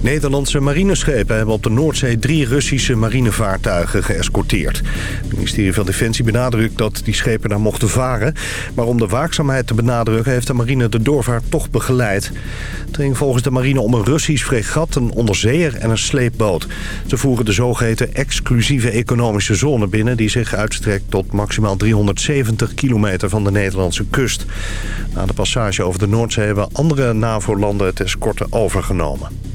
Nederlandse marineschepen hebben op de Noordzee drie Russische marinevaartuigen geëscorteerd. Het ministerie van Defensie benadrukt dat die schepen daar mochten varen. Maar om de waakzaamheid te benadrukken heeft de marine de doorvaart toch begeleid. Het ging volgens de marine om een Russisch fregat, een onderzeeër en een sleepboot. Ze voeren de zogeheten exclusieve economische zone binnen... die zich uitstrekt tot maximaal 370 kilometer van de Nederlandse kust. Na de passage over de Noordzee hebben andere NAVO-landen het escorte overgenomen.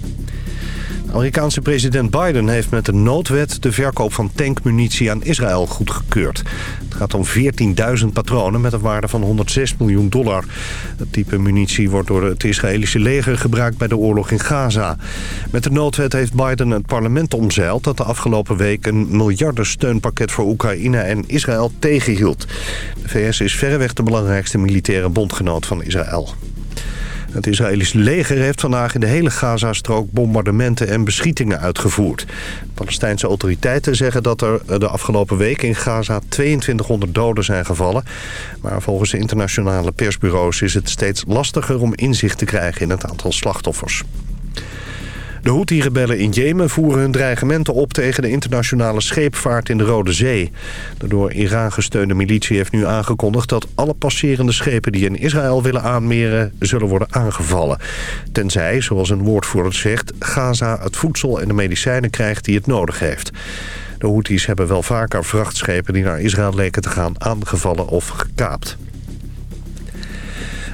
Amerikaanse president Biden heeft met de noodwet de verkoop van tankmunitie aan Israël goedgekeurd. Het gaat om 14.000 patronen met een waarde van 106 miljoen dollar. Het type munitie wordt door het Israëlische leger gebruikt bij de oorlog in Gaza. Met de noodwet heeft Biden het parlement omzeild dat de afgelopen week een miljardensteunpakket voor Oekraïne en Israël tegenhield. De VS is verreweg de belangrijkste militaire bondgenoot van Israël. Het Israëlische leger heeft vandaag in de hele Gazastrook bombardementen en beschietingen uitgevoerd. Palestijnse autoriteiten zeggen dat er de afgelopen week in Gaza 2200 doden zijn gevallen. Maar volgens de internationale persbureaus is het steeds lastiger om inzicht te krijgen in het aantal slachtoffers. De Houthi-rebellen in Jemen voeren hun dreigementen op tegen de internationale scheepvaart in de Rode Zee. De door Iran gesteunde militie heeft nu aangekondigd dat alle passerende schepen die in Israël willen aanmeren zullen worden aangevallen. Tenzij, zoals een woordvoerder zegt, Gaza het voedsel en de medicijnen krijgt die het nodig heeft. De Houthis hebben wel vaker vrachtschepen die naar Israël leken te gaan aangevallen of gekaapt.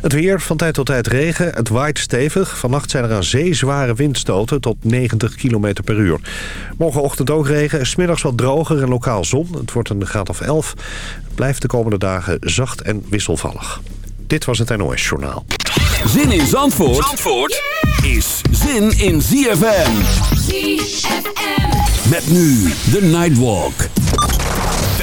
Het weer, van tijd tot tijd regen. Het waait stevig. Vannacht zijn er aan zee zware windstoten tot 90 km per uur. Morgenochtend ook regen. Smiddags wat droger en lokaal zon. Het wordt een graad of 11. Het blijft de komende dagen zacht en wisselvallig. Dit was het NOS Journaal. Zin in Zandvoort, Zandvoort is zin in ZFM. ZFM. Met nu de Nightwalk.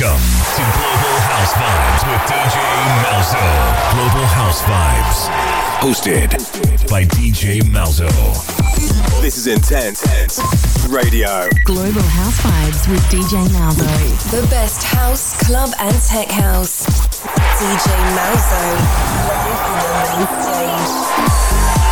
Welcome to Global House Vibes with DJ Malzo. Global House Vibes. Hosted by DJ Malzo. This is Intense Radio. Global House Vibes with DJ Malzo. The best house, club, and tech house. DJ Malzo. Live on the main stage.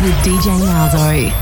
with DJ Malzo.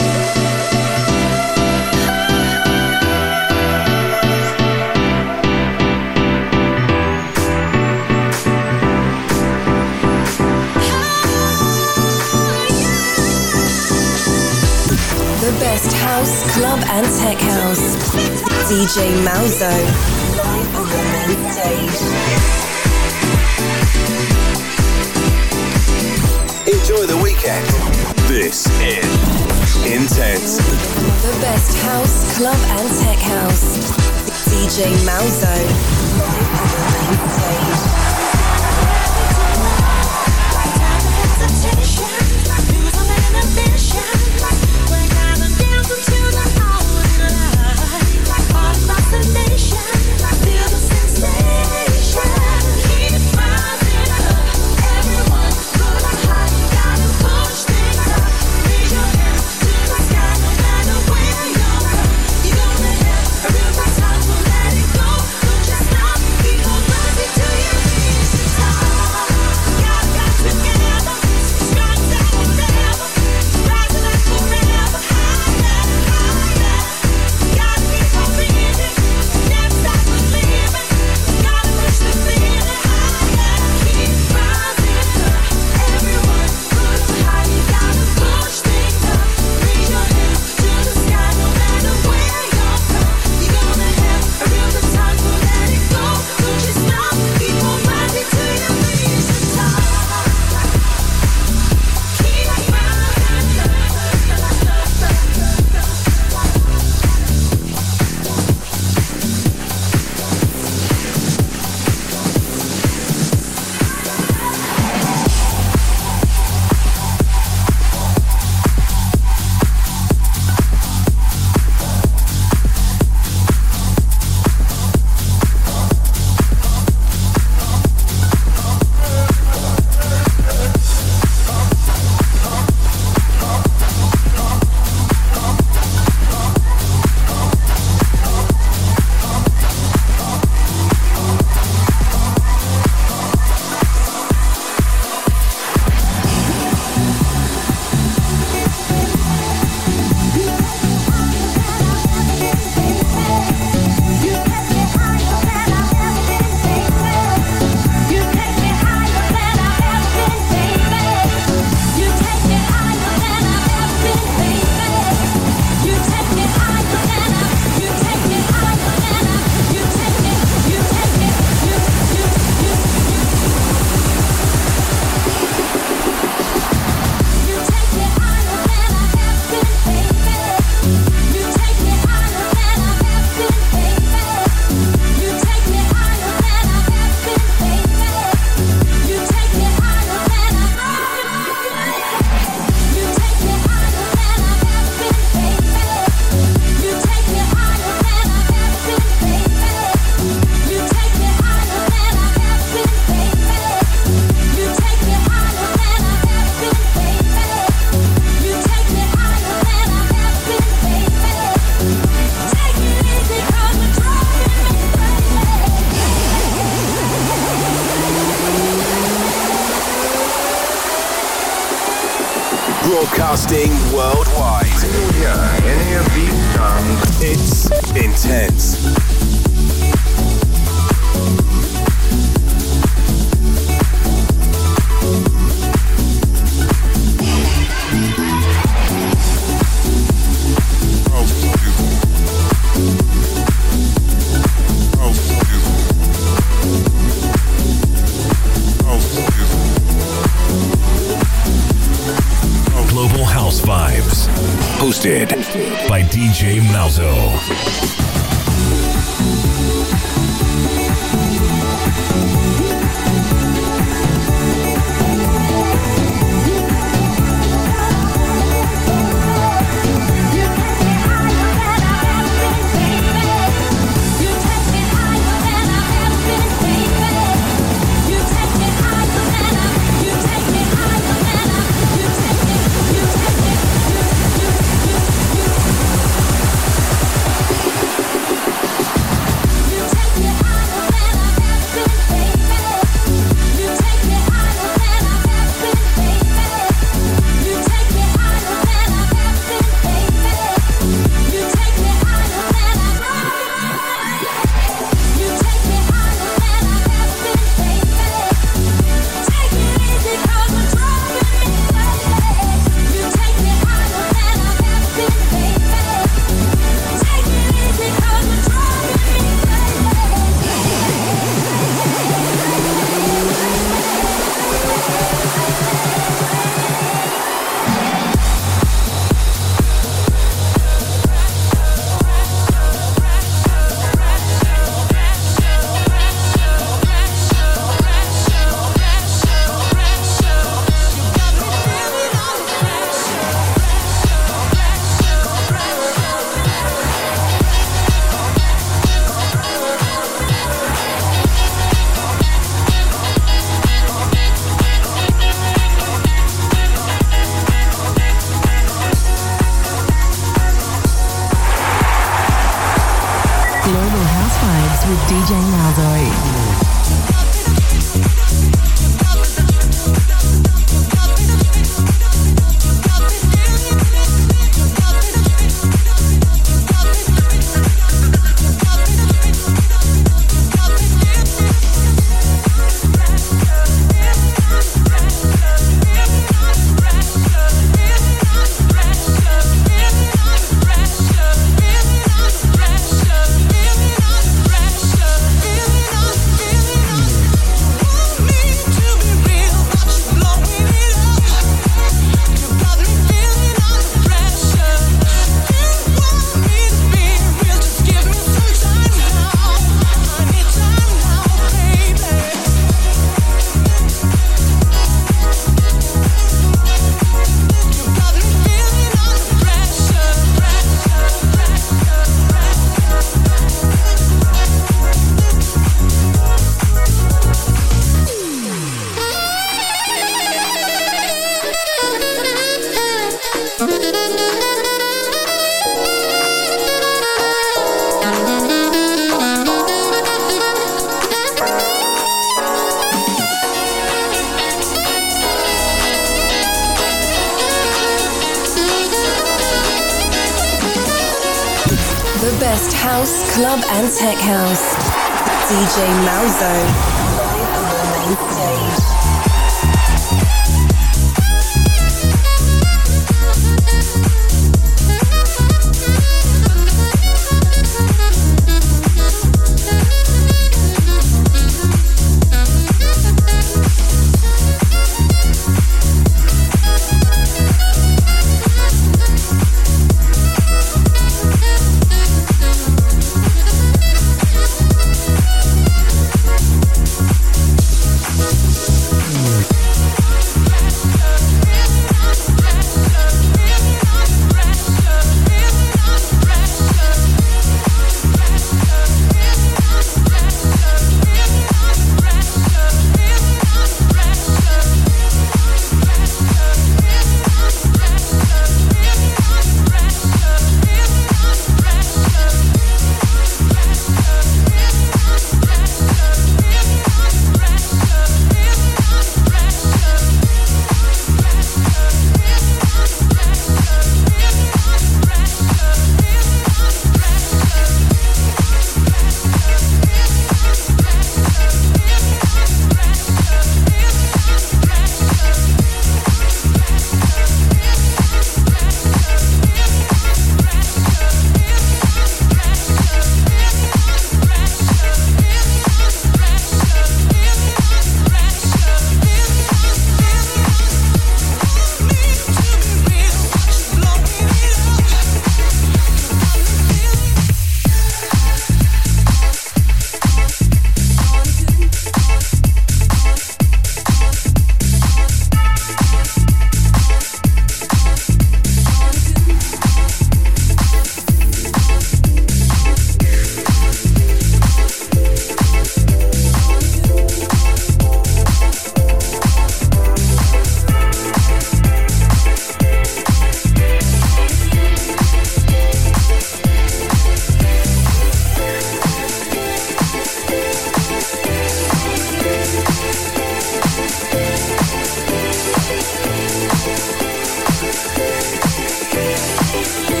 Life.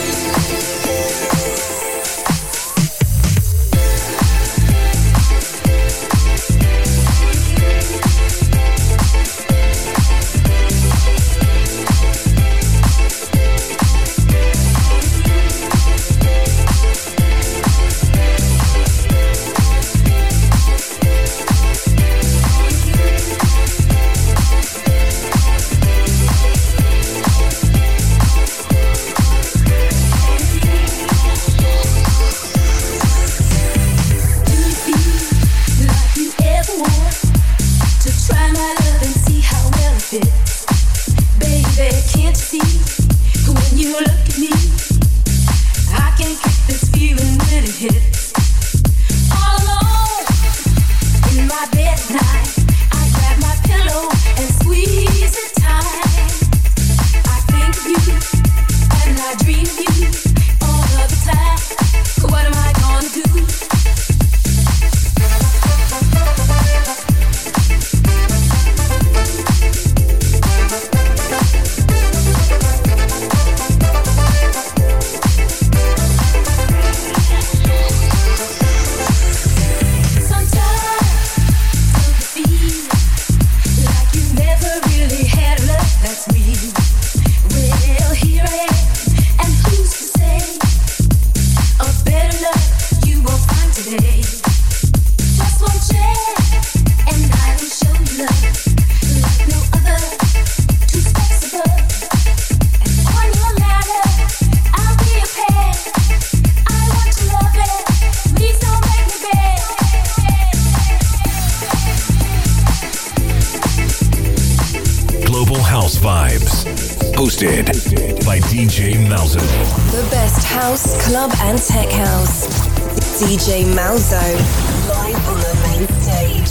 House Vibes. Hosted by DJ Malzo. The best house, club, and tech house. DJ Malzo. Live on the main stage.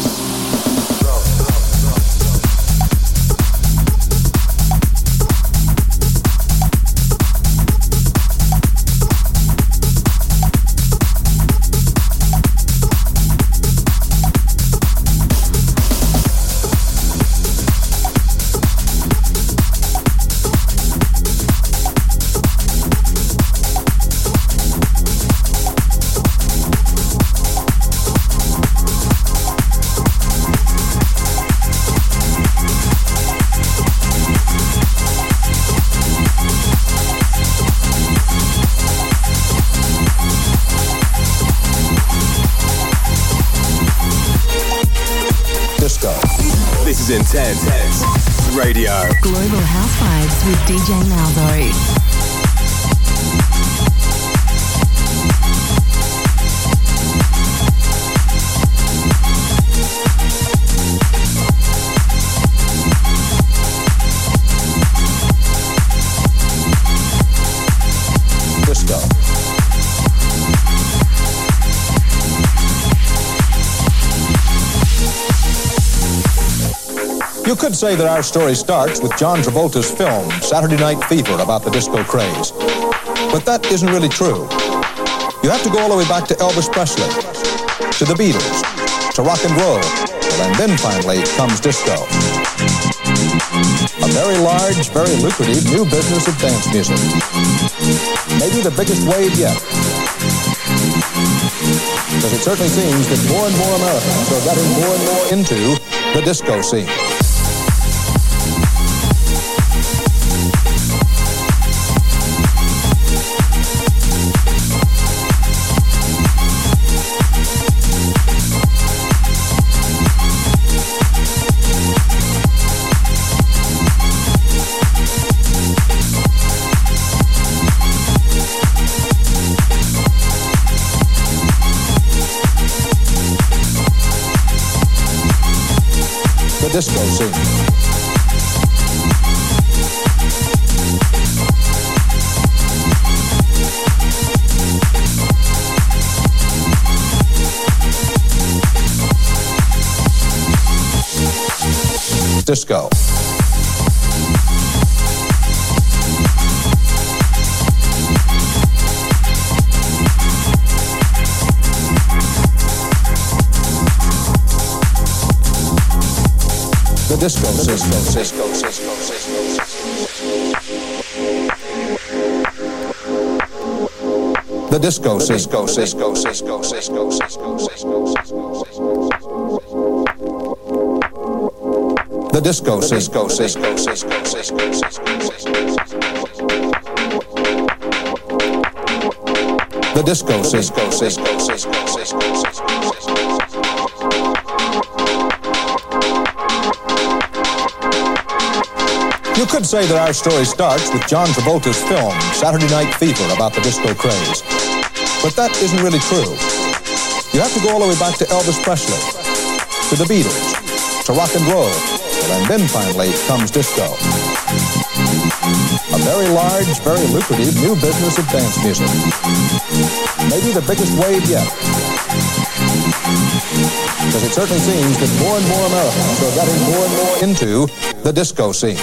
DJ Malzo. Say that our story starts with John Travolta's film, Saturday Night Fever, about the disco craze. But that isn't really true. You have to go all the way back to Elvis Presley, to the Beatles, to rock and roll, and then finally comes disco. A very large, very lucrative new business of dance music. Maybe the biggest wave yet. Because it certainly seems that more and more Americans are getting more and more into the disco scene. Disco scene. Disco. The disco, disco, disco, disco, disco. The disco scene. Disco, disco, disco, disco, disco, The disco scene. Disco, disco, disco, The disco scene. Disco, disco, could say that our story starts with John Travolta's film, Saturday Night Fever, about the disco craze. But that isn't really true. You have to go all the way back to Elvis Presley, to the Beatles, to rock and roll, and then finally comes disco. A very large, very lucrative new business of dance music. Maybe the biggest wave yet. Because it certainly seems that more and more Americans are getting more and more into the disco scene.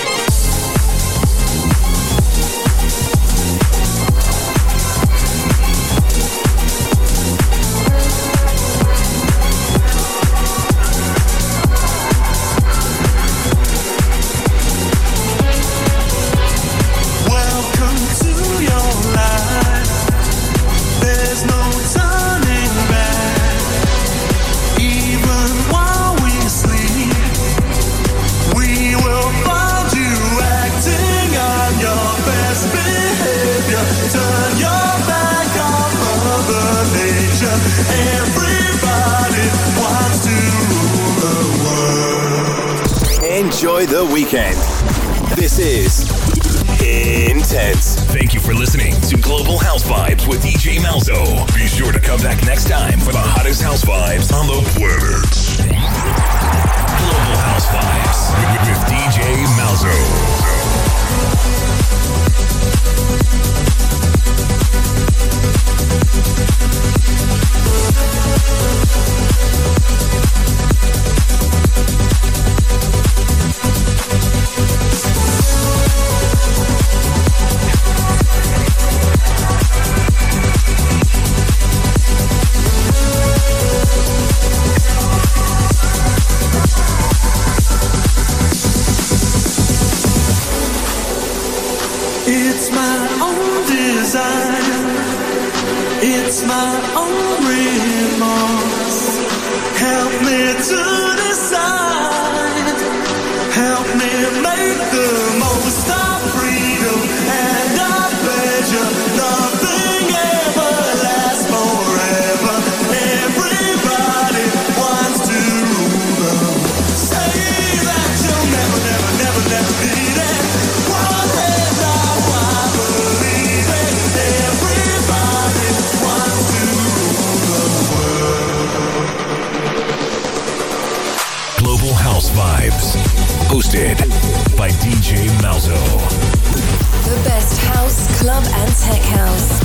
Club, and tech house.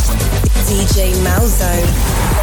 DJ Malzo.